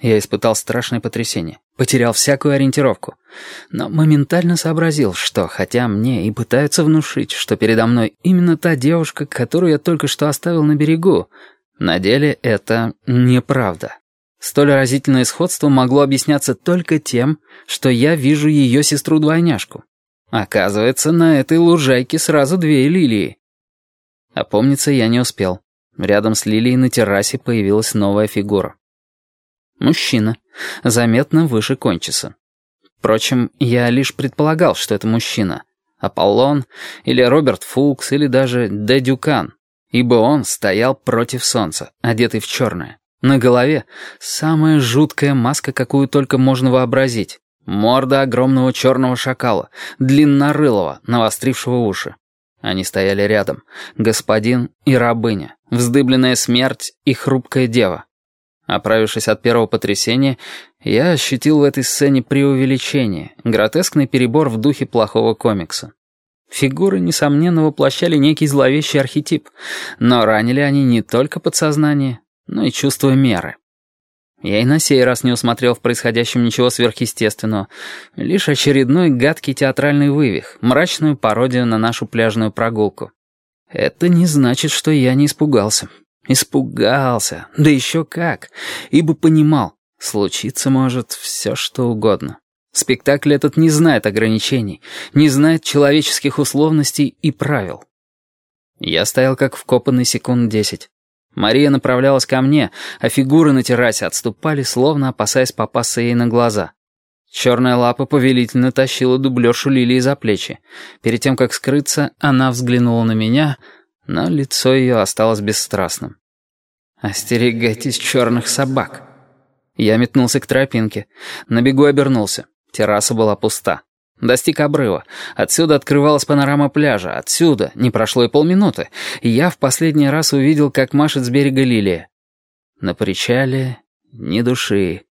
Я испытал страшное потрясение, потерял всякую ориентировку. Но моментально сообразил, что, хотя мне и пытаются внушить, что передо мной именно та девушка, которую я только что оставил на берегу, на деле это неправда. Столь разительное сходство могло объясняться только тем, что я вижу ее сестру-двойняшку. Оказывается, на этой лужайке сразу две лилии. Опомниться я не успел. Рядом с лилией на террасе появилась новая фигура. Мужчина, заметно выше кончиса. Впрочем, я лишь предполагал, что это мужчина. Аполлон, или Роберт Фулкс, или даже Де Дюкан, ибо он стоял против солнца, одетый в черное. На голове самая жуткая маска, какую только можно вообразить. Морда огромного черного шакала, длиннорылого, навострившего уши. Они стояли рядом, господин и рабыня, вздыбленная смерть и хрупкая дева. Оправившись от первого потрясения, я ощутил в этой сцене преувеличение, гротескный перебор в духе плохого комикса. Фигуры, несомненно, воплощали некий зловещий архетип, но ранили они не только подсознание, но и чувство меры. Я и на сей раз не усмотрел в происходящем ничего сверхъестественного, лишь очередной гадкий театральный вывих, мрачную пародию на нашу пляжную прогулку. Это не значит, что я не испугался. Испугался, да еще как, ибо понимал, случиться может все что угодно. Спектакль этот не знает ограничений, не знает человеческих условностей и правил. Я стоял как вкопанный секунд десять. Мария направлялась ко мне, а фигуры на террасе отступали, словно опасаясь попасться ей на глаза. Черная лапа повелительно тащила дублершу Лилии за плечи. Перед тем, как скрыться, она взглянула на меня — но лицо ее осталось бесстрастным. «Остерегайтесь черных собак». Я метнулся к тропинке. На бегу обернулся. Терраса была пуста. Достиг обрыва. Отсюда открывалась панорама пляжа. Отсюда, не прошло и полминуты, и я в последний раз увидел, как машет с берега лилия. На причале ни души.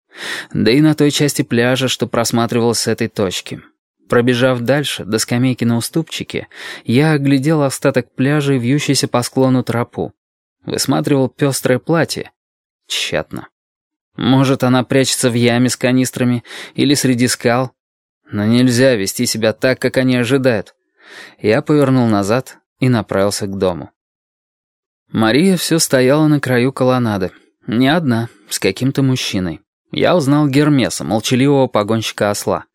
Да и на той части пляжа, что просматривалась с этой точки. Пробежав дальше, до скамейки на уступчике, я оглядел остаток пляжа и вьющийся по склону тропу. Высматривал пестрое платье. Тщетно. Может, она прячется в яме с канистрами или среди скал. Но нельзя вести себя так, как они ожидают. Я повернул назад и направился к дому. Мария все стояла на краю колоннады. Не одна, с каким-то мужчиной. Я узнал Гермеса, молчаливого погонщика осла.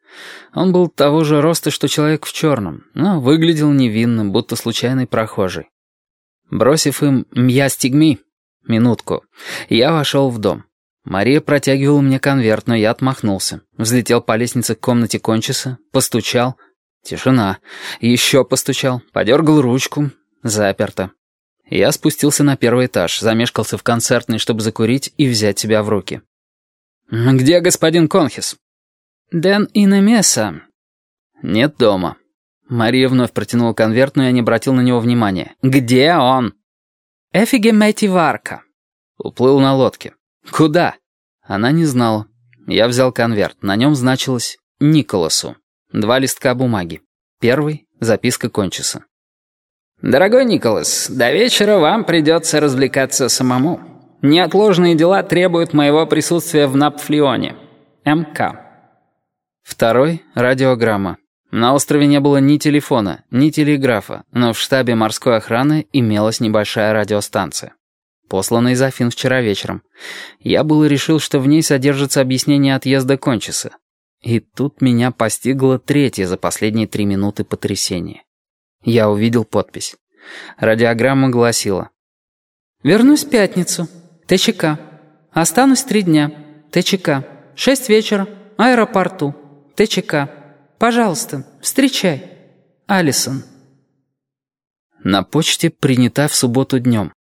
Он был того же роста, что человек в черном, но выглядел невинным, будто случайный прохожий. Бросив им «Мья стигми» минутку, я вошел в дом. Мария протягивала мне конверт, но я отмахнулся. Взлетел по лестнице к комнате кончиса, постучал. Тишина. Еще постучал, подергал ручку. Заперто. Я спустился на первый этаж, замешкался в концертной, чтобы закурить и взять себя в руки. «Где господин Конхис?» «Дэн Инемеса». «Нет дома». Мария вновь протянула конверт, но я не обратил на него внимания. «Где он?» «Эфиге Мэти Варка». Уплыл на лодке. «Куда?» Она не знала. Я взял конверт. На нем значилось «Николасу». Два листка бумаги. Первый — записка кончиса. «Дорогой Николас, до вечера вам придется развлекаться самому. Неотложные дела требуют моего присутствия в Напфлеоне. МК». Второй — радиограмма. На острове не было ни телефона, ни телеграфа, но в штабе морской охраны имелась небольшая радиостанция. Послана из Афин вчера вечером. Я было решил, что в ней содержится объяснение отъезда Кончиса. И тут меня постигло третье за последние три минуты потрясение. Я увидел подпись. Радиограмма гласила. «Вернусь в пятницу. ТЧК. Останусь три дня. ТЧК. Шесть вечера. Аэропорту. ТЧК. Пожалуйста, встречай. Алисон. На почте принята в субботу днем.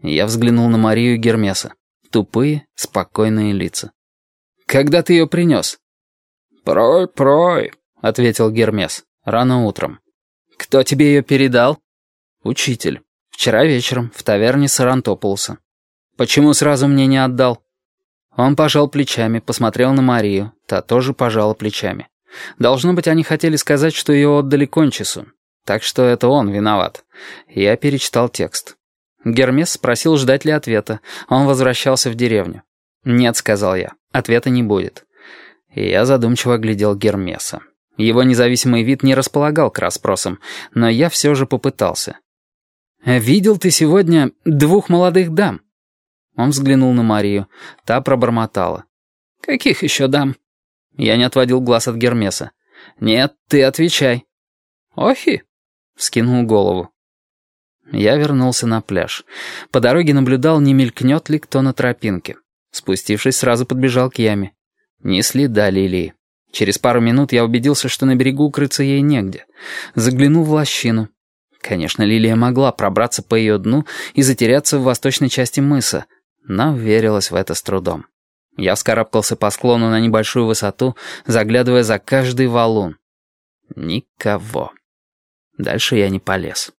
Я взглянул на Марию и Гермеса. Тупые, спокойные лица. «Когда ты ее принес?» «Прой-прой», — ответил Гермес. «Рано утром». «Кто тебе ее передал?» «Учитель. Вчера вечером в таверне Сарантополуса». «Почему сразу мне не отдал?» Он пожал плечами, посмотрел на Марию, та тоже пожала плечами. Должно быть, они хотели сказать, что ее отдали Кончису. Так что это он виноват. Я перечитал текст. Гермес спросил, ждать ли ответа. Он возвращался в деревню. «Нет», — сказал я. ответа не будет. И я задумчиво глядел Гермеса. Его независимый вид не располагал к расспросам, но я все же попытался. «Видел ты сегодня двух молодых дам?» Он взглянул на Марию. Та пробормотала. «Каких еще дам?» Я не отводил глаз от Гермеса. «Нет, ты отвечай». «Охи!» — скинул голову. Я вернулся на пляж. По дороге наблюдал, не мелькнет ли кто на тропинке. Спустившись, сразу подбежал к яме. Ни следа лилии. Через пару минут я убедился, что на берегу укрыться ей негде. Заглянул в лощину. Конечно, лилия могла пробраться по ее дну и затеряться в восточной части мыса, но верилась в это с трудом. Я вскарабкался по склону на небольшую высоту, заглядывая за каждый валун. Никого. Дальше я не полез.